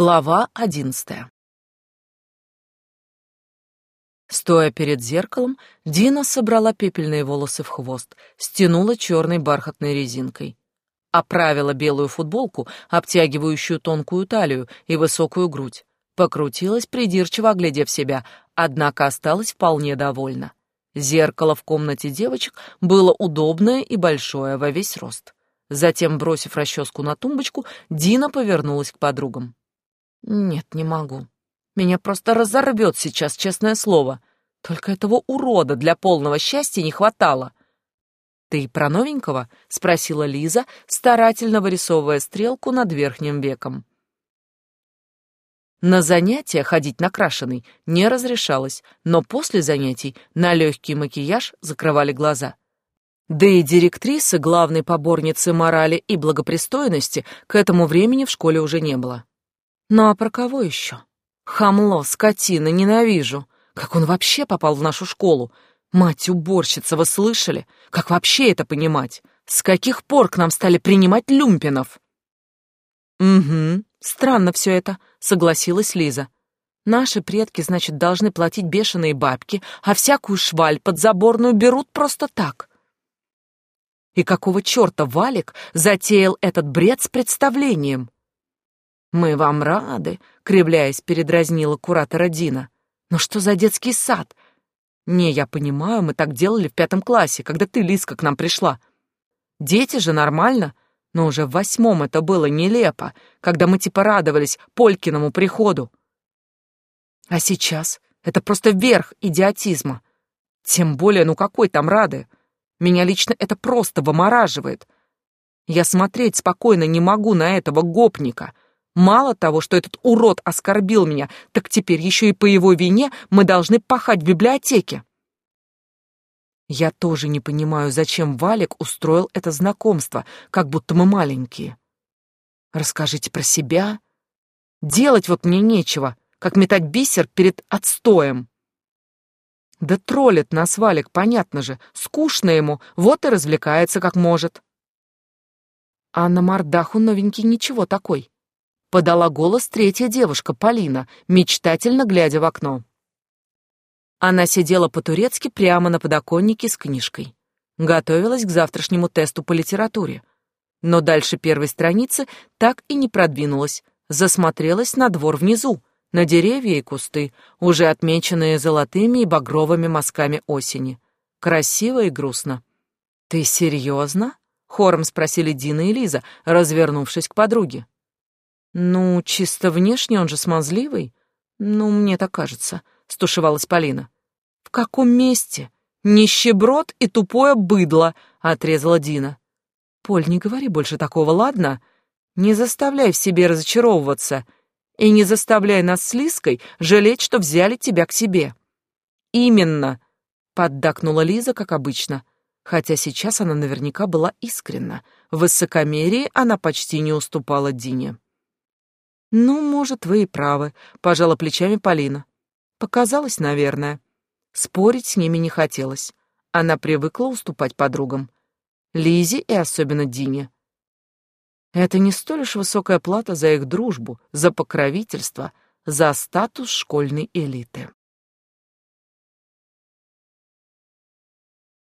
Глава одиннадцатая. Стоя перед зеркалом, Дина собрала пепельные волосы в хвост, стянула черной бархатной резинкой. Оправила белую футболку, обтягивающую тонкую талию и высокую грудь. Покрутилась, придирчиво оглядев себя, однако осталась вполне довольна. Зеркало в комнате девочек было удобное и большое во весь рост. Затем, бросив расческу на тумбочку, Дина повернулась к подругам. Нет, не могу. Меня просто разорвет сейчас, честное слово. Только этого урода для полного счастья не хватало. «Ты про новенького?» — спросила Лиза, старательно вырисовывая стрелку над верхним веком. На занятия ходить накрашенный не разрешалось, но после занятий на легкий макияж закрывали глаза. Да и директрисы, главной поборницы морали и благопристойности, к этому времени в школе уже не было. Ну а про кого еще? Хамло, скотина, ненавижу. Как он вообще попал в нашу школу? Мать-уборщица, вы слышали? Как вообще это понимать? С каких пор к нам стали принимать люмпинов? Угу, странно все это, согласилась Лиза. Наши предки, значит, должны платить бешеные бабки, а всякую шваль подзаборную берут просто так. И какого черта Валик затеял этот бред с представлением? «Мы вам рады», — кривляясь, передразнила куратора Дина. «Но что за детский сад?» «Не, я понимаю, мы так делали в пятом классе, когда ты, Лиска, к нам пришла. Дети же нормально, но уже в восьмом это было нелепо, когда мы типа радовались Полькиному приходу. А сейчас это просто верх идиотизма. Тем более, ну какой там рады? Меня лично это просто вымораживает. Я смотреть спокойно не могу на этого гопника — Мало того, что этот урод оскорбил меня, так теперь еще и по его вине мы должны пахать в библиотеке. Я тоже не понимаю, зачем Валик устроил это знакомство, как будто мы маленькие. Расскажите про себя. Делать вот мне нечего, как метать бисер перед отстоем. Да троллит нас Валик, понятно же. Скучно ему, вот и развлекается как может. А на мордаху новенький ничего такой. Подала голос третья девушка, Полина, мечтательно глядя в окно. Она сидела по-турецки прямо на подоконнике с книжкой. Готовилась к завтрашнему тесту по литературе. Но дальше первой страницы так и не продвинулась. Засмотрелась на двор внизу, на деревья и кусты, уже отмеченные золотыми и багровыми мазками осени. Красиво и грустно. «Ты серьезно?» — хором спросили Дина и Лиза, развернувшись к подруге. «Ну, чисто внешне он же смазливый. Ну, мне так кажется», — стушевалась Полина. «В каком месте? Нищеброд и тупое быдло», — отрезала Дина. «Поль, не говори больше такого, ладно? Не заставляй в себе разочаровываться и не заставляй нас с Лиской жалеть, что взяли тебя к себе». «Именно», — поддакнула Лиза, как обычно, хотя сейчас она наверняка была искренна. В высокомерии она почти не уступала Дине. «Ну, может, вы и правы», — пожала плечами Полина. «Показалось, наверное». Спорить с ними не хотелось. Она привыкла уступать подругам. Лизе и особенно Дине. Это не столь уж высокая плата за их дружбу, за покровительство, за статус школьной элиты.